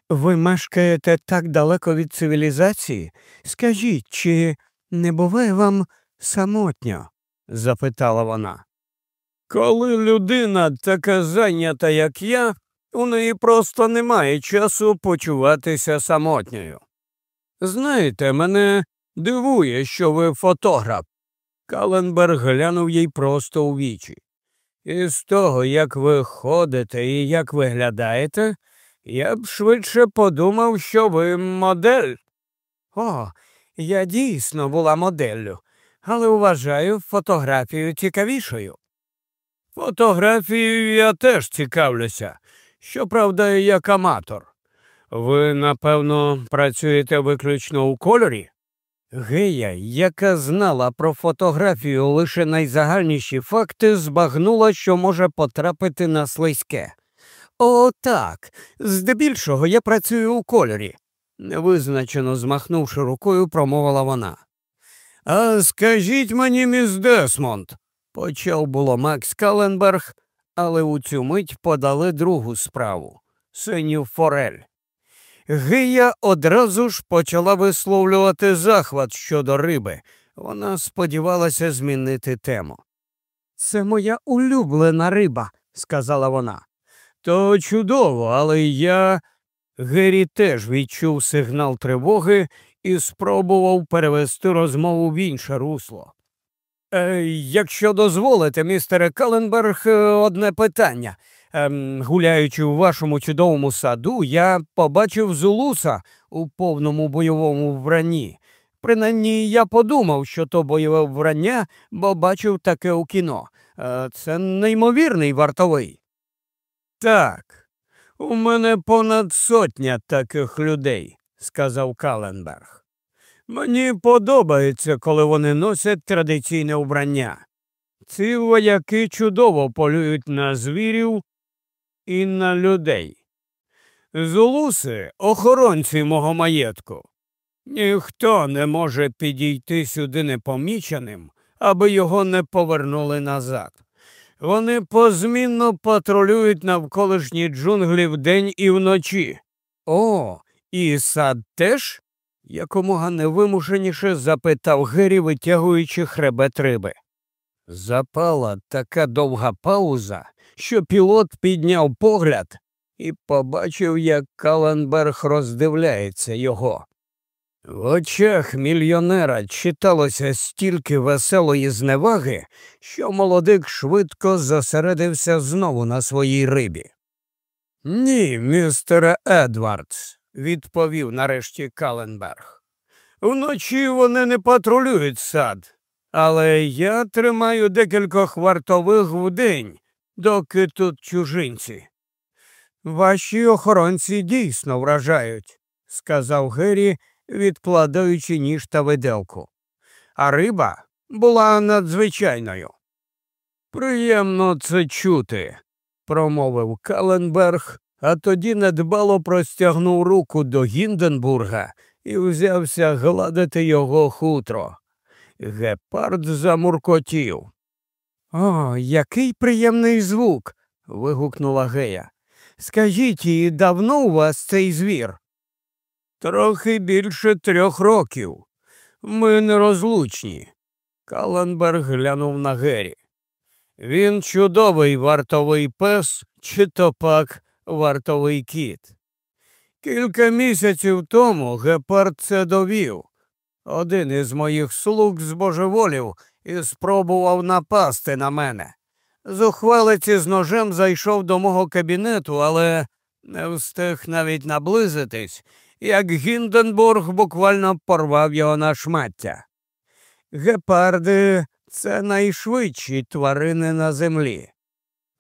Ви мешкаєте так далеко від цивілізації? Скажіть, чи не буває вам самотньо? запитала вона. Коли людина така зайнята, як я, у неї просто немає часу почуватися самотньою. Знаєте, мене дивує, що ви фотограф. Каленберг глянув їй просто у вічі. Із того, як ви ходите і як виглядаєте, я б швидше подумав, що ви модель. О, я дійсно була моделлю, але вважаю фотографію цікавішою. Фотографією я теж цікавлюся, щоправда, як аматор. Ви, напевно, працюєте виключно у кольорі? Гея, яка знала про фотографію лише найзагальніші факти, збагнула, що може потрапити на слизьке. О, так. Здебільшого я працюю у кольорі, невизначено змахнувши рукою, промовила вона. А скажіть мені, міс Десмонд, почав було Макс Каленберг, але у цю мить подали другу справу синю Форель. Гия одразу ж почала висловлювати захват щодо риби. Вона сподівалася змінити тему. Це моя улюблена риба, сказала вона. То чудово, але я. Гері теж відчув сигнал тривоги і спробував перевести розмову в інше русло. Е, Якщо дозволите, містере Каленберг, е, одне питання. Ем, гуляючи у вашому чудовому саду, я побачив зулуса у повному бойовому вбранні. Принаймні я подумав, що то бойове вбрання, бо бачив таке у кіно. Е, це неймовірний вартовий. Так, у мене понад сотня таких людей, сказав Каленберг. Мені подобається, коли вони носять традиційне вбрання. Ці вояки чудово полюють на звірів і на людей. Зулуси охоронці мого маєтку. Ніхто не може підійти сюди непоміченим, аби його не повернули назад. Вони позмінно патрулюють навколишні джунглі вдень і вночі. О, і сад теж? якомога невимушеніше запитав Гері, витягуючи хребет риби. Запала така довга пауза, що пілот підняв погляд і побачив, як Каленберг роздивляється його. В очах мільйонера читалося стільки веселої зневаги, що молодик швидко зосередився знову на своїй рибі. Ні, містере Едвардс, відповів нарешті Каленберг. Вночі вони не патрулюють сад, але я тримаю декількох вартових в день, доки тут чужинці. Ваші охоронці дійсно вражають, сказав Геррі, відкладаючи ніж та виделку. А риба була надзвичайною. Приємно це чути, промовив Каленберг, а тоді недбало простягнув руку до Гінденбурга і взявся гладити його хутро. Гепард замуркотів. О, який приємний звук. вигукнула Гея. Скажіть, і давно у вас цей звір? Трохи більше трьох років. Ми нерозлучні. Каленберг глянув на Гері. Він чудовий вартовий пес, чи то пак вартовий кіт. Кілька місяців тому гепард це довів. Один із моїх слуг збожеволів і спробував напасти на мене. Зухвалець із ножем зайшов до мого кабінету, але не встиг навіть наблизитись, як Гінденбург буквально порвав його на шмаття. Гепарди це найшвидші тварини на землі.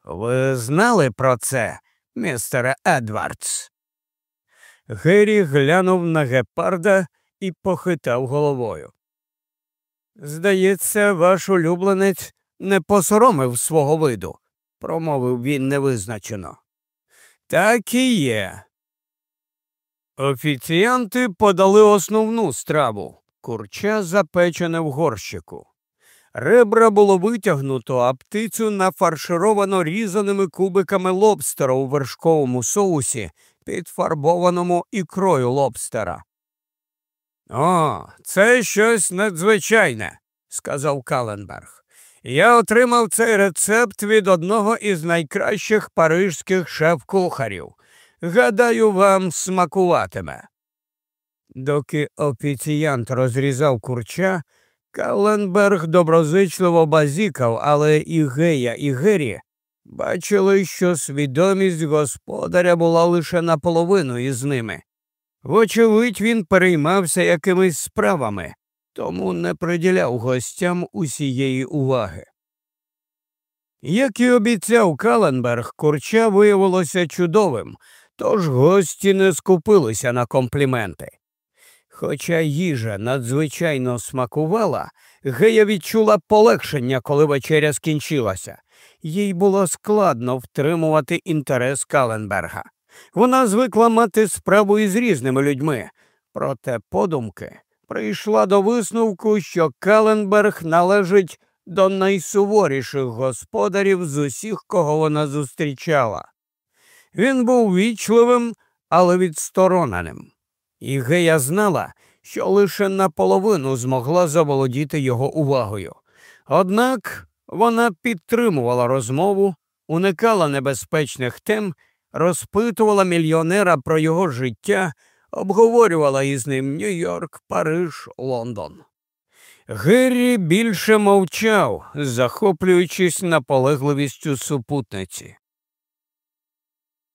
Ви знали про це, містере Едвардс? Геррі глянув на гепарда і похитав головою. Здається, ваш улюбленець не посоромив свого виду, промовив він невизначено. Так і є. Офіціанти подали основну страву курча запечене в горщику. Ребра було витягнуто, а птицю нафаршировано різаними кубиками лобстера у вершковому соусі, підфарбованому ікрою лобстера. О, це щось надзвичайне, сказав Каленберг. Я отримав цей рецепт від одного із найкращих парижських шеф-кухарів. Гадаю, вам смакуватиме. Доки офіціянт розрізав курча, Каленберг доброзичливо базікав, але і Гея, і Гері бачили, що свідомість господаря була лише наполовину із ними. Вочевидь, він переймався якимись справами, тому не приділяв гостям усієї уваги. Як і обіцяв Каленберг, курча виявилося чудовим, тож гості не скупилися на компліменти. Хоча їжа надзвичайно смакувала, Гея відчула полегшення, коли вечеря скінчилася. Їй було складно втримувати інтерес Каленберга. Вона звикла мати справу із різними людьми, проте подумки прийшла до висновку, що Каленберг належить до найсуворіших господарів з усіх, кого вона зустрічала. Він був вічливим, але відстороненим. І Гея знала, що лише наполовину змогла заволодіти його увагою. Однак вона підтримувала розмову, уникала небезпечних тем, розпитувала мільйонера про його життя, обговорювала із ним Нью-Йорк, Париж, Лондон. Геррі більше мовчав, захоплюючись наполегливістю супутниці.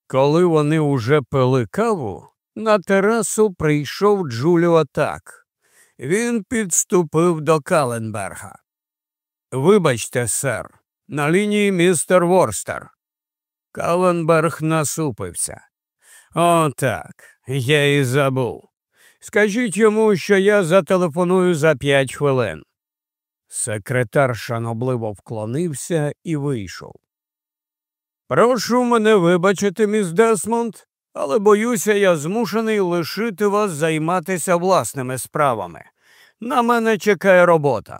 Коли вони уже пили каву, на терасу прийшов Джуліо так. Він підступив до Каленберга. Вибачте, сер, на лінії містер Ворстер. Каленберг насупився. «О, так, я і забув. Скажіть йому, що я зателефоную за п'ять хвилин. Секретар шанобливо вклонився і вийшов. Прошу мене вибачити, міс Десмонд, але боюся, я змушений лишити вас займатися власними справами. На мене чекає робота.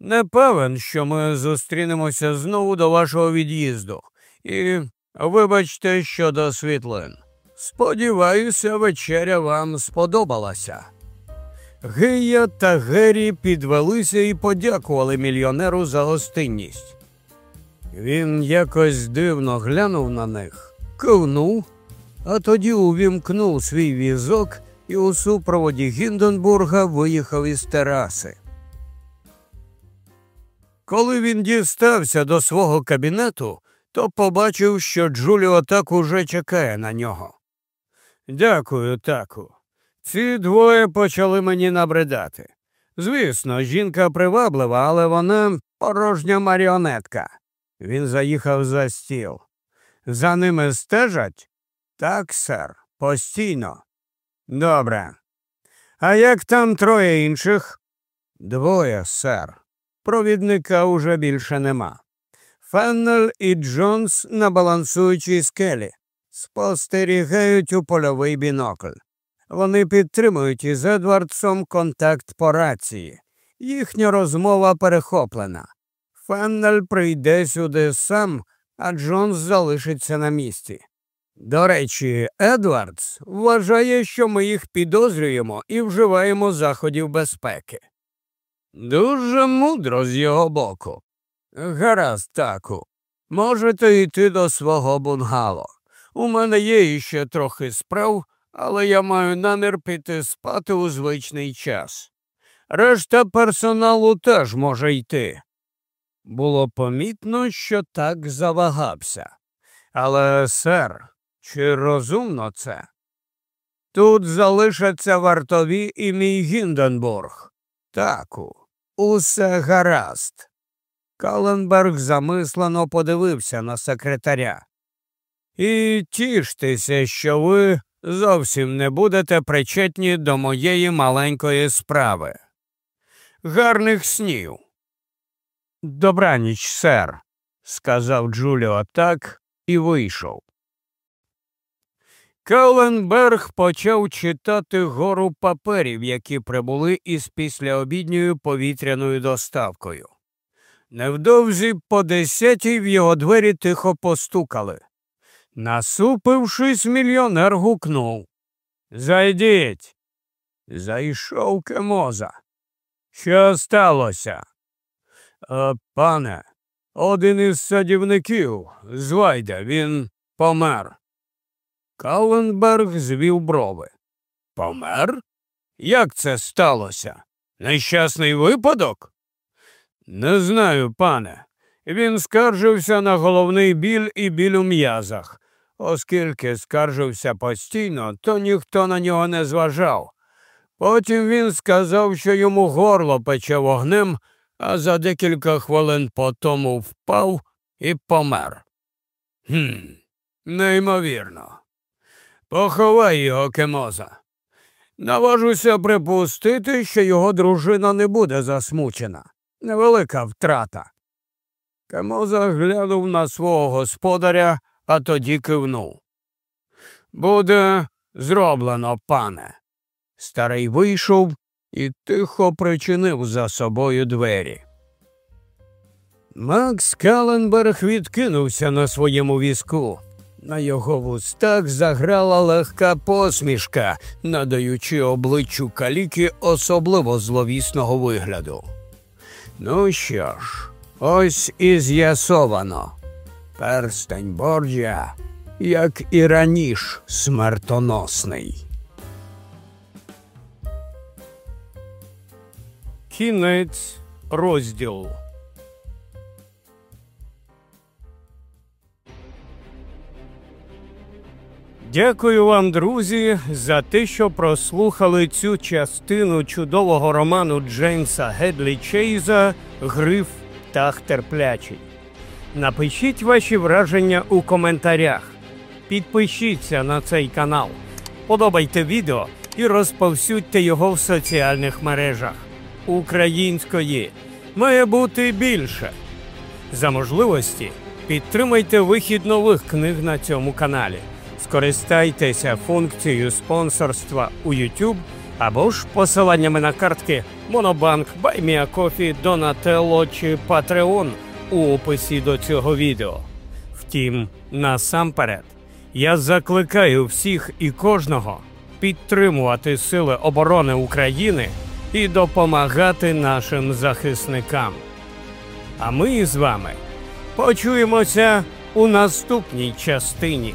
Не певен, що ми зустрінемося знову до вашого від'їзду. І вибачте щодо світлин. Сподіваюся, вечеря вам сподобалася. Гия та Геррі підвелися і подякували мільйонеру за гостинність. Він якось дивно глянув на них, кивнув, а тоді увімкнув свій візок і у супроводі Гінденбурга виїхав із тераси. Коли він дістався до свого кабінету, то побачив, що Джуліо так уже чекає на нього. Дякую, таку. Ці двоє почали мені набридати. Звісно, жінка приваблива, але вона порожня маріонетка. Він заїхав за стіл. За ними стежать? Так, сер, постійно. Добре. А як там троє інших? Двоє, сер. Провідника уже більше нема. Феннель і Джонс на балансуючій скелі. Спостерігають у польовий бінокль. Вони підтримують із Едвардсом контакт по рації. Їхня розмова перехоплена. Феннель прийде сюди сам, а Джонс залишиться на місці. До речі, Едвардс вважає, що ми їх підозрюємо і вживаємо заходів безпеки. Дуже мудро з його боку. Гаразд, таку. Можете йти до свого бунгало. У мене є іще трохи справ, але я маю намір піти спати у звичний час. Решта персоналу теж може йти. Було помітно, що так завагався. Але, сер, чи розумно це? Тут залишаться вартові і мій Гінденбург. Таку, усе гаразд. Каленберг замислено подивився на секретаря. І тіштеся, що ви зовсім не будете причетні до моєї маленької справи. Гарних снів. Добраніч, сер, сказав Джуліо так і вийшов. Каленберг почав читати гору паперів, які прибули із післяобідньою повітряною доставкою. Невдовзі по десятій в його двері тихо постукали. Насупившись, мільйонер гукнув Зайдіть. Зайшов кемоза. Що сталося? «Е, Пане, один із садівників, Звайда, він помер. Каленберг звів брови. Помер? Як це сталося? Нещасний випадок? Не знаю, пане. Він скаржився на головний біль і біль у м'язах. Оскільки скаржився постійно, то ніхто на нього не зважав. Потім він сказав, що йому горло пече вогнем, а за декілька хвилин по тому впав і помер. Хм, неймовірно. Поховай його, Кемоза. Наважуся припустити, що його дружина не буде засмучена. Невелика втрата. Кемоза глянув на свого господаря, а тоді кивнув. Буде зроблено, пане. Старий вийшов і тихо причинив за собою двері. Макс Каленберг відкинувся на своєму візку. На його вустах заграла легка посмішка, надаючи обличчю каліки особливо зловісного вигляду. Ну що ж, ось і з'ясовано. Перстень Борджа, як і раніше, смертоносний. Кінець розділу. Дякую вам, друзі, за те, що прослухали цю частину чудового роману Джеймса Гедлі Чейза Гриф Птах терплячий. Напишіть ваші враження у коментарях. Підпишіться на цей канал, подобайте відео і розповсюдьте його в соціальних мережах. Української має бути більше. За можливості підтримайте вихід нових книг на цьому каналі. Скористайтеся функцією спонсорства у YouTube або ж посиланнями на картки Монобанк, Buy Me a Coffee, Донателло чи Patreon у описі до цього відео. Втім, насамперед, я закликаю всіх і кожного підтримувати Сили оборони України і допомагати нашим захисникам. А ми з вами почуємося у наступній частині.